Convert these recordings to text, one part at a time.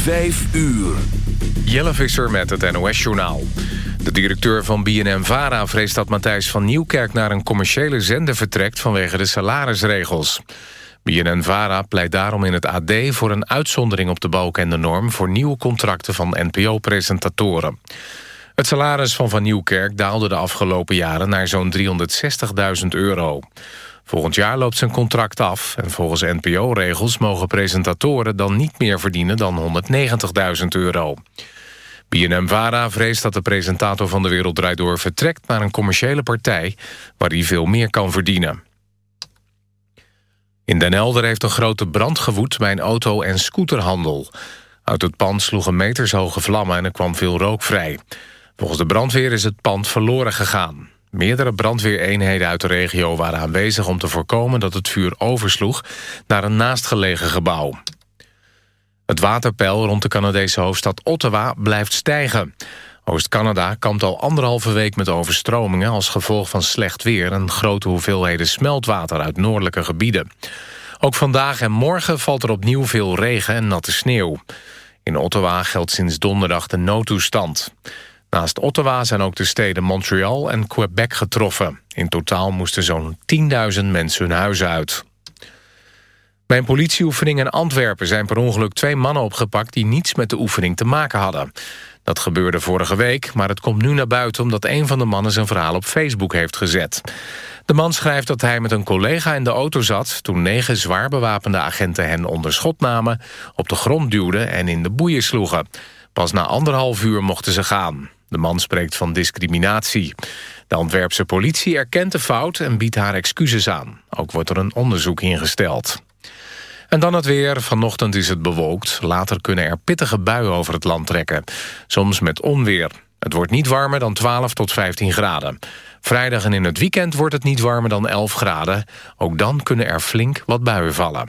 Vijf uur. Jelle Visser met het NOS-journaal. De directeur van BNM-VARA vreest dat Matthijs van Nieuwkerk... naar een commerciële zender vertrekt vanwege de salarisregels. BNN-VARA pleit daarom in het AD voor een uitzondering op de balk en de norm... voor nieuwe contracten van NPO-presentatoren. Het salaris van Van Nieuwkerk daalde de afgelopen jaren naar zo'n 360.000 euro. Volgend jaar loopt zijn contract af... en volgens NPO-regels mogen presentatoren dan niet meer verdienen dan 190.000 euro. BNM-Vara vreest dat de presentator van De Wereld Draait Door vertrekt... naar een commerciële partij waar hij veel meer kan verdienen. In Den Helder heeft een grote brand gewoed bij een auto- en scooterhandel. Uit het pand sloegen metershoge vlammen en er kwam veel rook vrij. Volgens de brandweer is het pand verloren gegaan. Meerdere brandweereenheden uit de regio waren aanwezig om te voorkomen dat het vuur oversloeg naar een naastgelegen gebouw. Het waterpeil rond de Canadese hoofdstad Ottawa blijft stijgen. Oost-Canada kampt al anderhalve week met overstromingen... als gevolg van slecht weer en grote hoeveelheden smeltwater uit noordelijke gebieden. Ook vandaag en morgen valt er opnieuw veel regen en natte sneeuw. In Ottawa geldt sinds donderdag de noodtoestand. Naast Ottawa zijn ook de steden Montreal en Quebec getroffen. In totaal moesten zo'n 10.000 mensen hun huis uit. Bij een politieoefening in Antwerpen zijn per ongeluk twee mannen opgepakt... die niets met de oefening te maken hadden. Dat gebeurde vorige week, maar het komt nu naar buiten... omdat een van de mannen zijn verhaal op Facebook heeft gezet. De man schrijft dat hij met een collega in de auto zat... toen negen zwaar bewapende agenten hen onder schot namen... op de grond duwden en in de boeien sloegen. Pas na anderhalf uur mochten ze gaan. De man spreekt van discriminatie. De Antwerpse politie erkent de fout en biedt haar excuses aan. Ook wordt er een onderzoek ingesteld. En dan het weer. Vanochtend is het bewolkt. Later kunnen er pittige buien over het land trekken. Soms met onweer. Het wordt niet warmer dan 12 tot 15 graden. Vrijdag en in het weekend wordt het niet warmer dan 11 graden. Ook dan kunnen er flink wat buien vallen.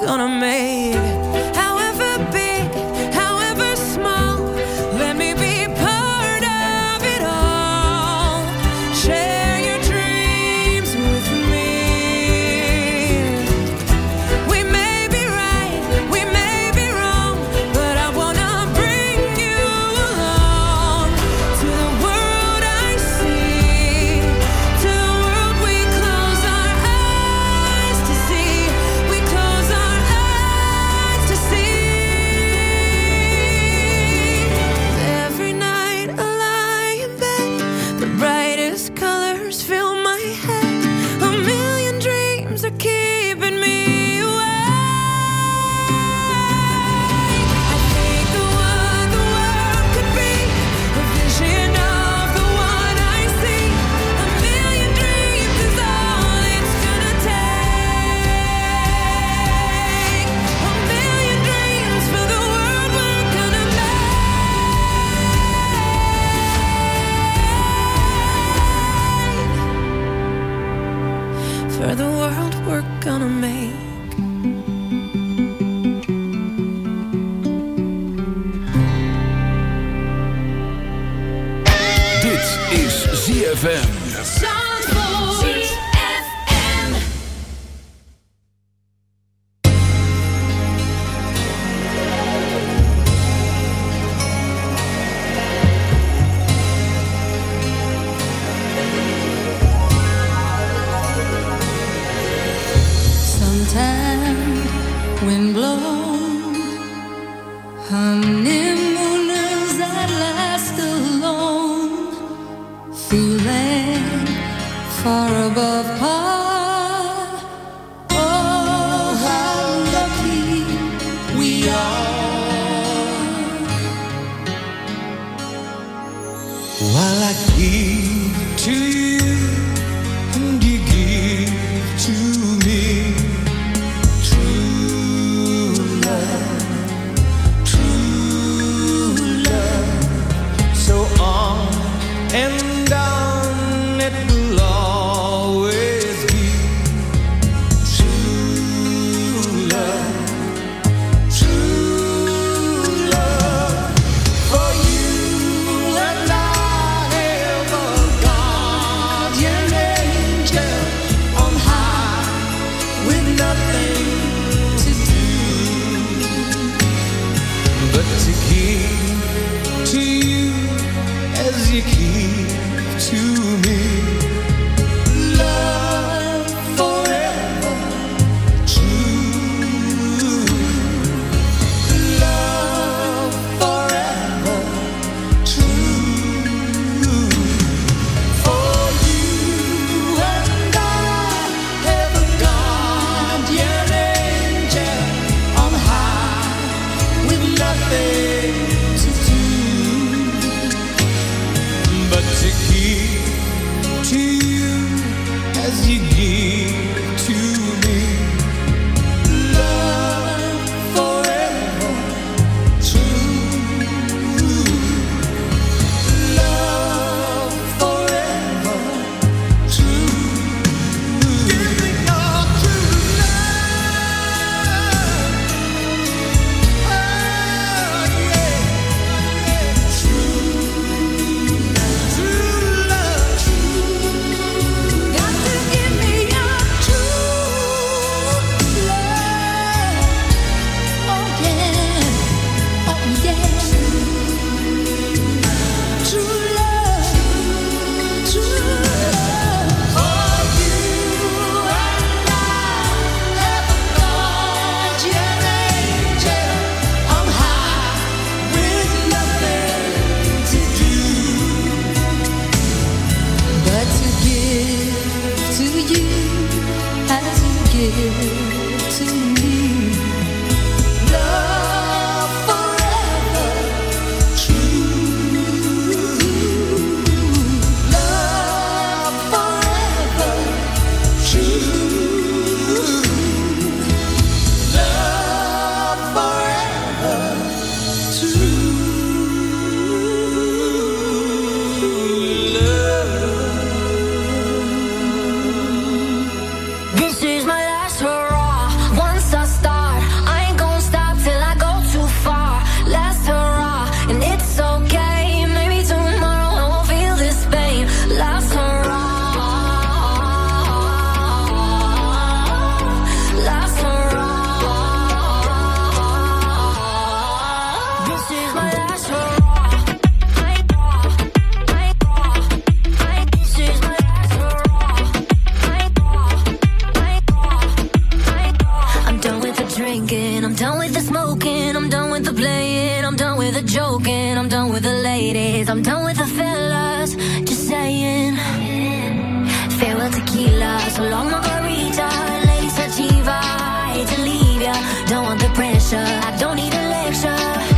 gonna make feeling far above par. it is. I'm done with the fellas, just saying. Farewell tequila, so long margarita. Lady sativa, hate to leave ya. Don't want the pressure, I don't need a lecture.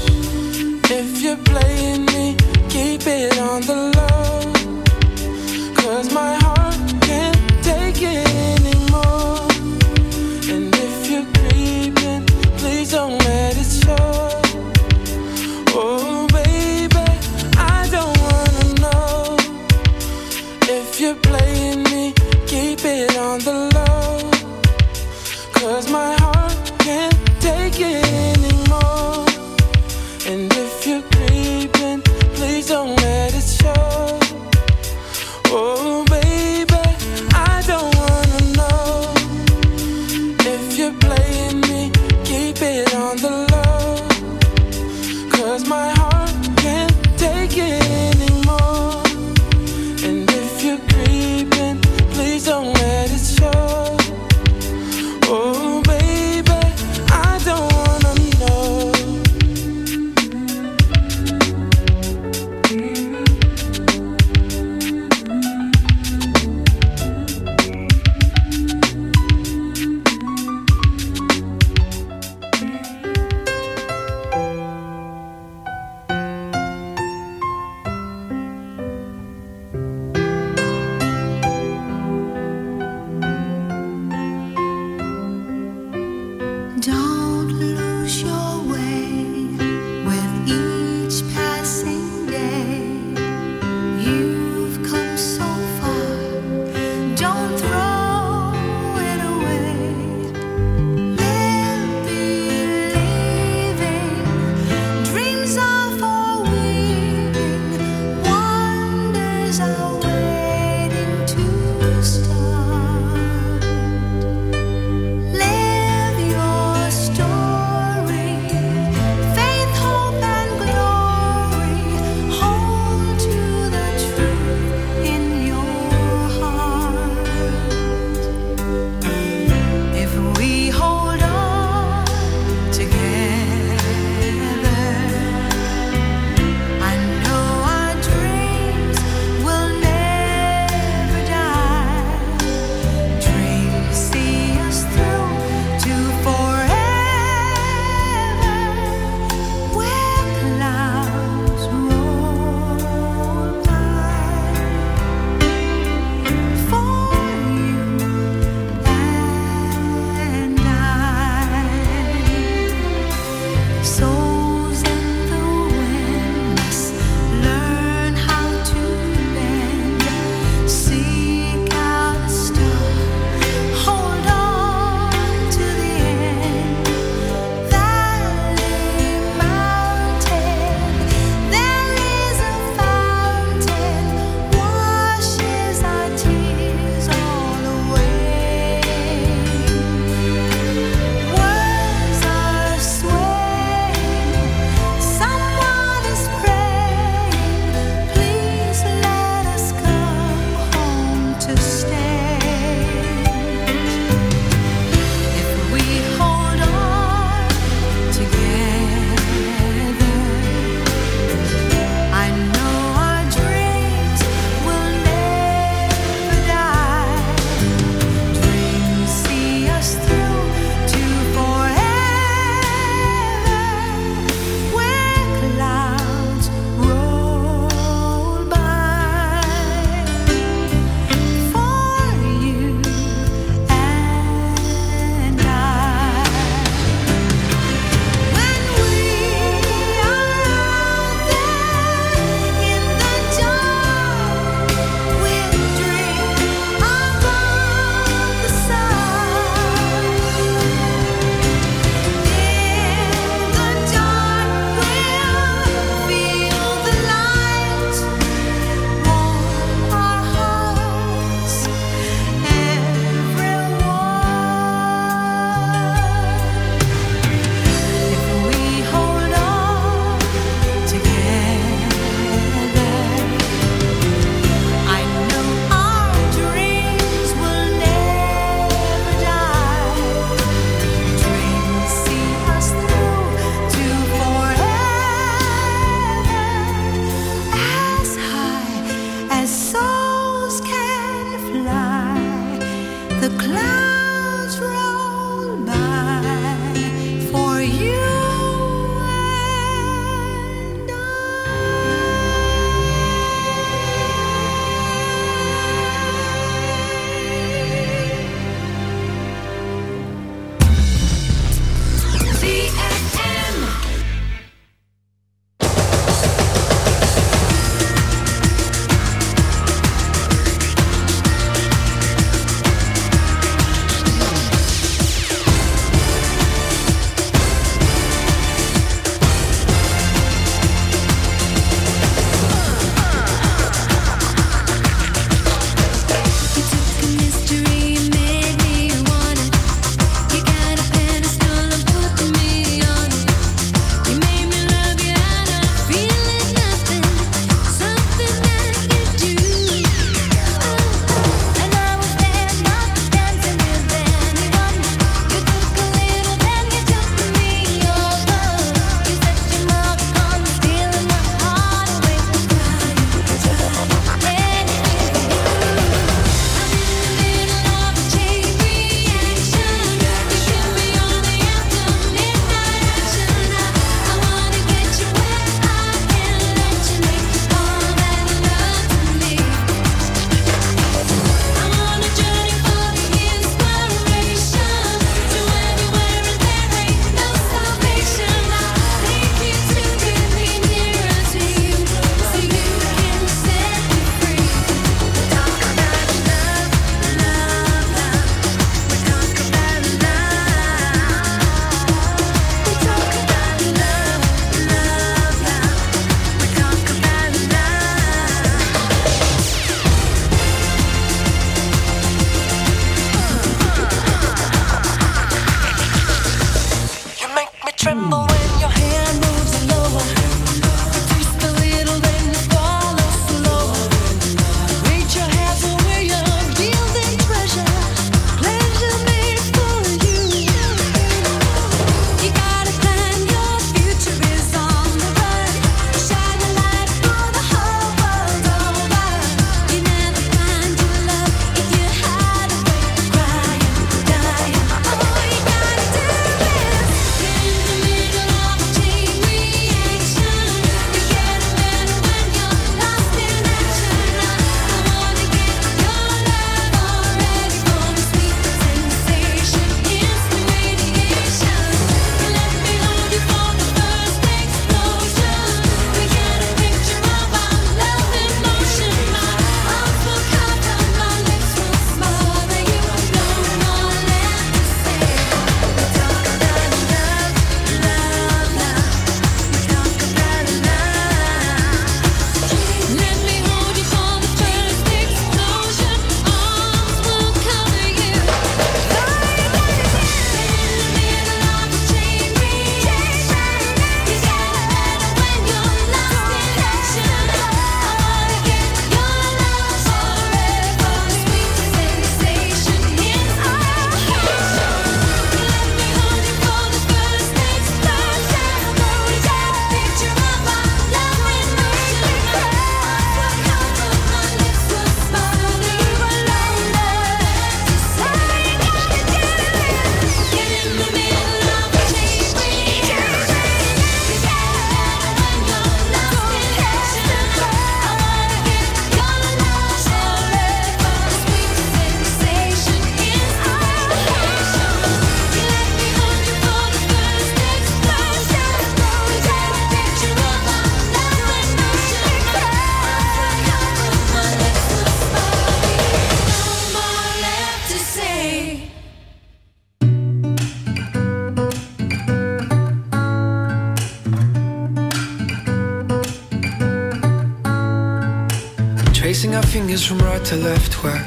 to left, we're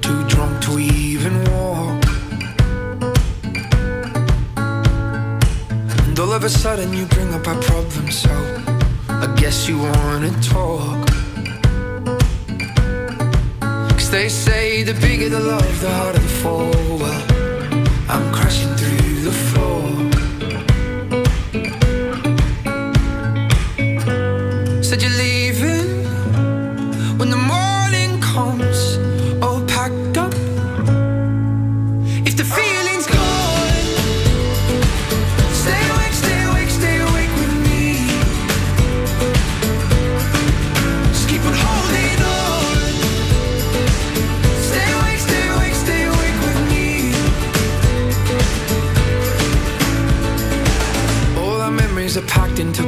too drunk to even walk. And all of a sudden, you bring up our problem, so I guess you wanna talk. Cause they say the bigger the love, the harder the fall. Well, I'm crashing through the floor. Said you leave into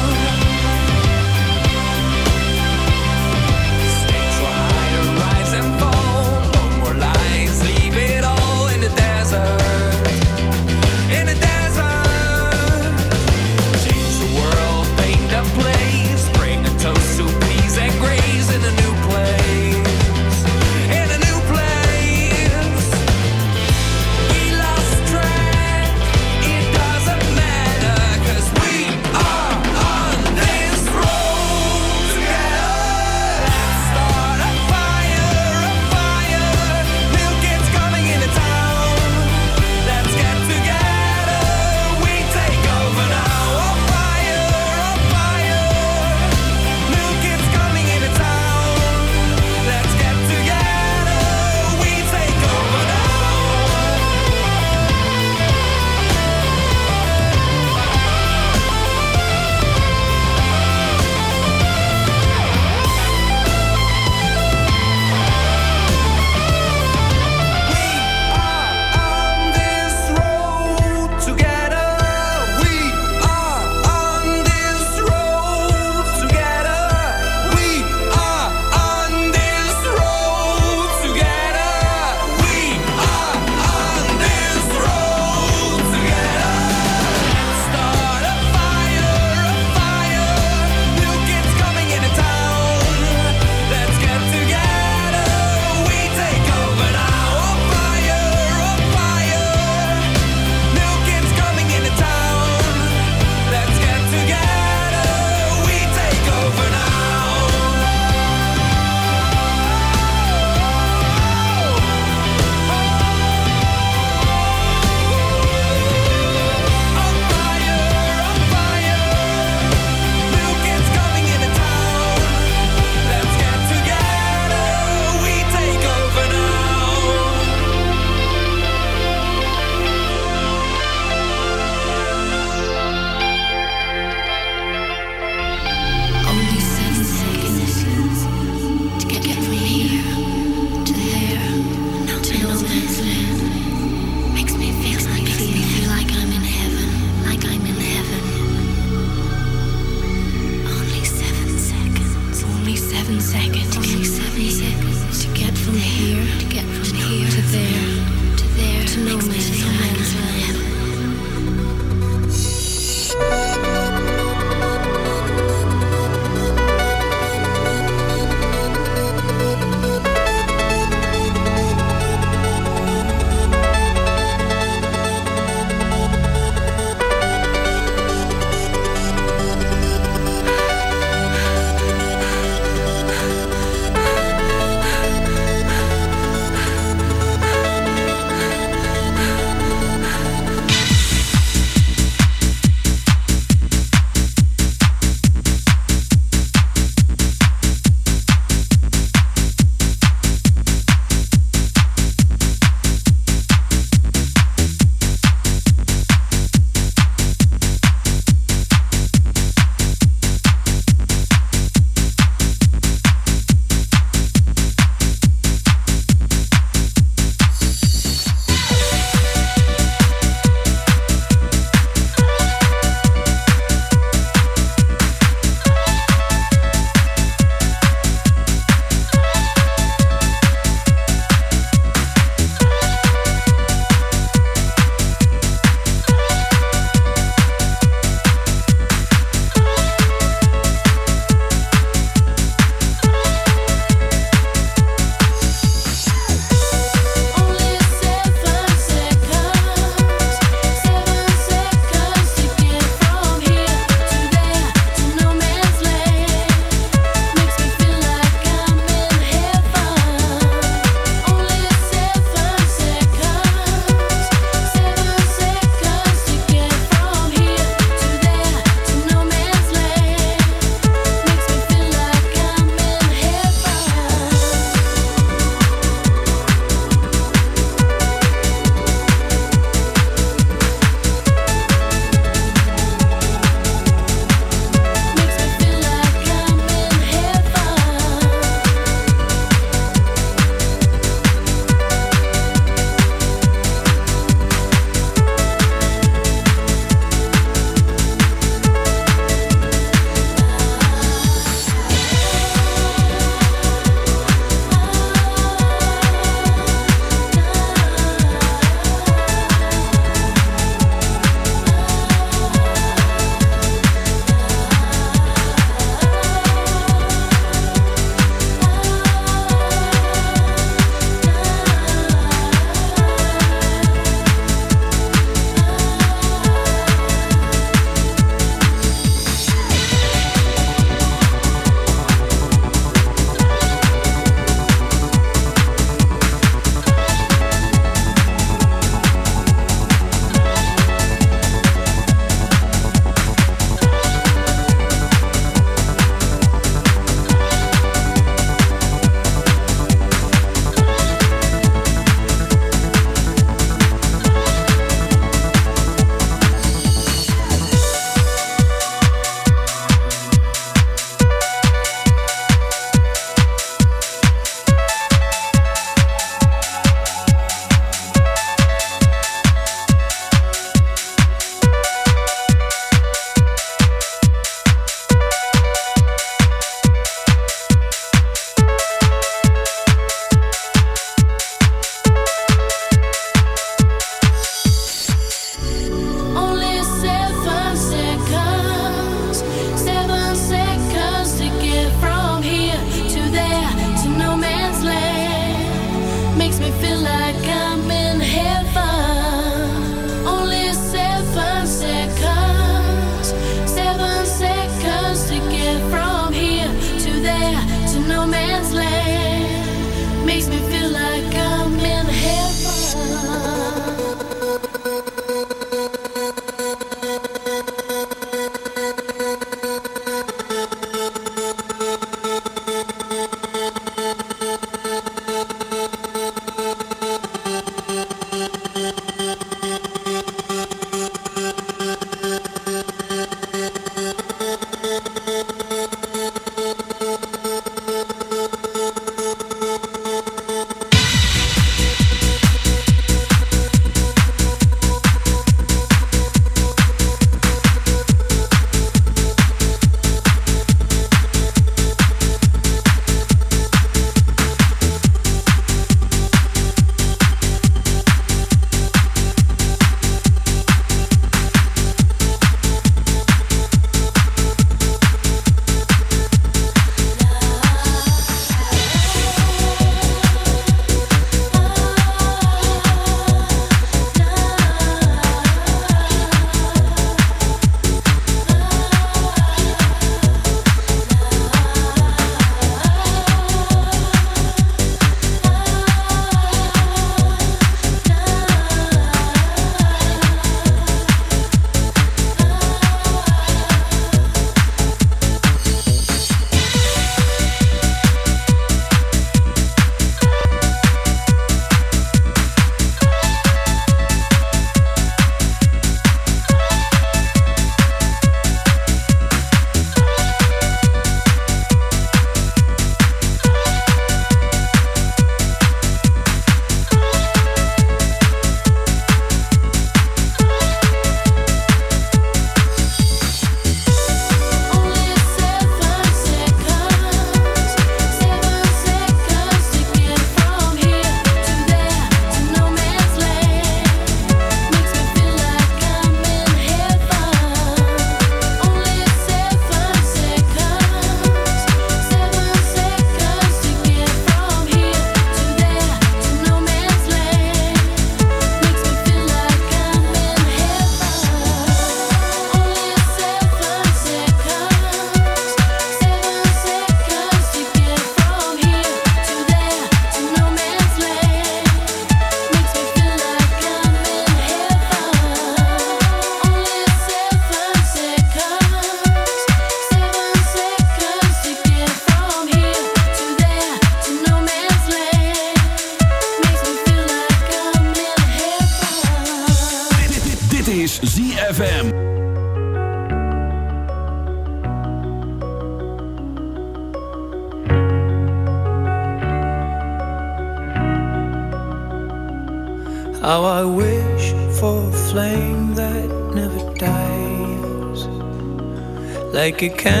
it can.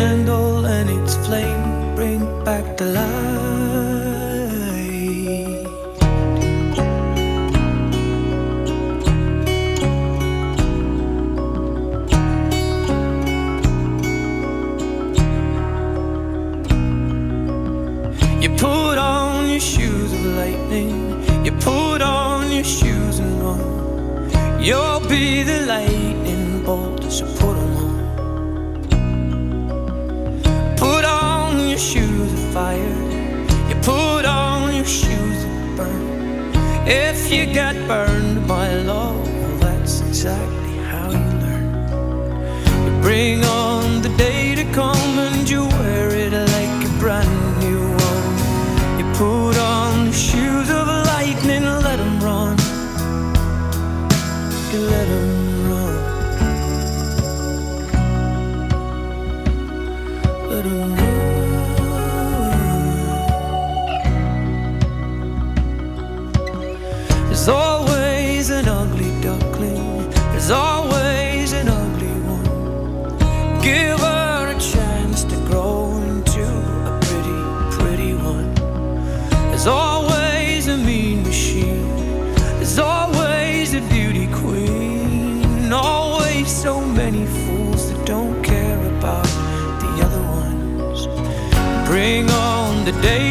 day.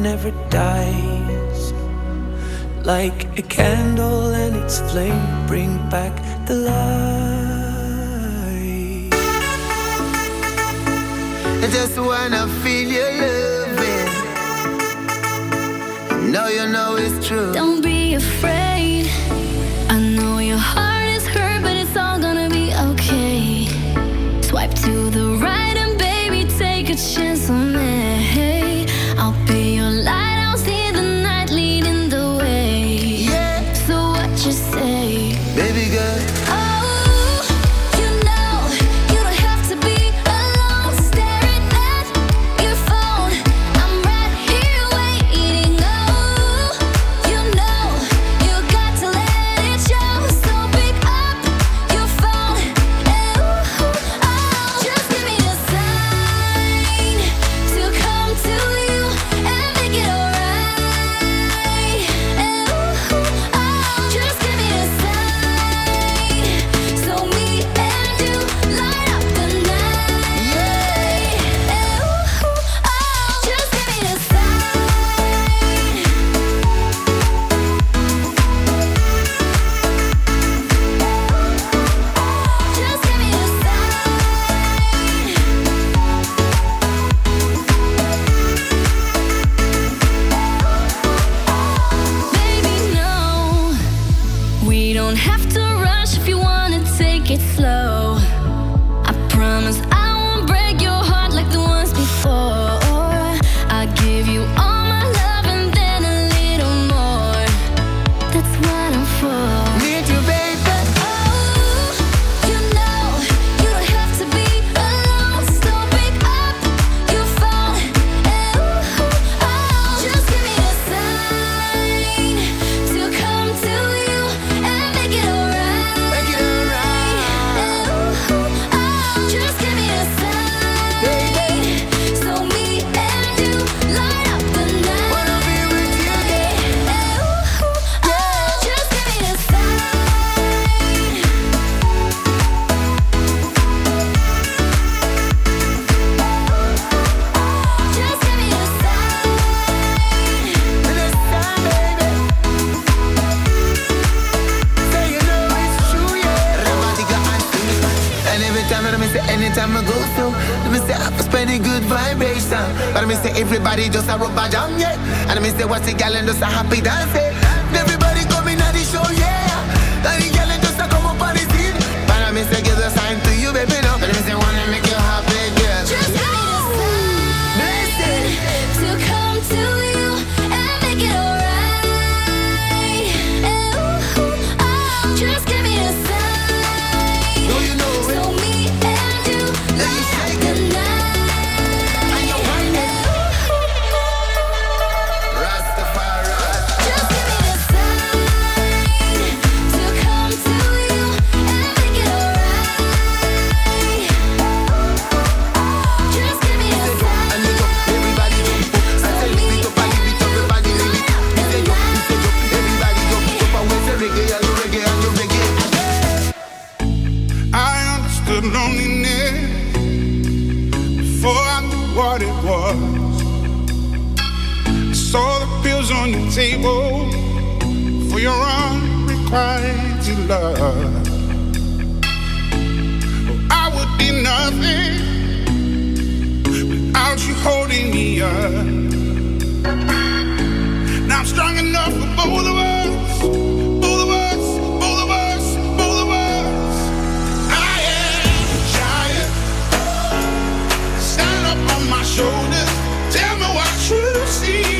never dies. Like a candle and its flame bring back the light. I just wanna feel your loving. No, you know it's true. Don't be afraid. I know your heart is hurt, but it's all gonna be okay. Swipe to the right and baby, take a chance on me. loneliness before I knew what it was, I saw the pills on your table for your unrequited love. Oh, I would be nothing without you holding me up. Now I'm strong enough for both of us. my shoulders. Tell me what you see.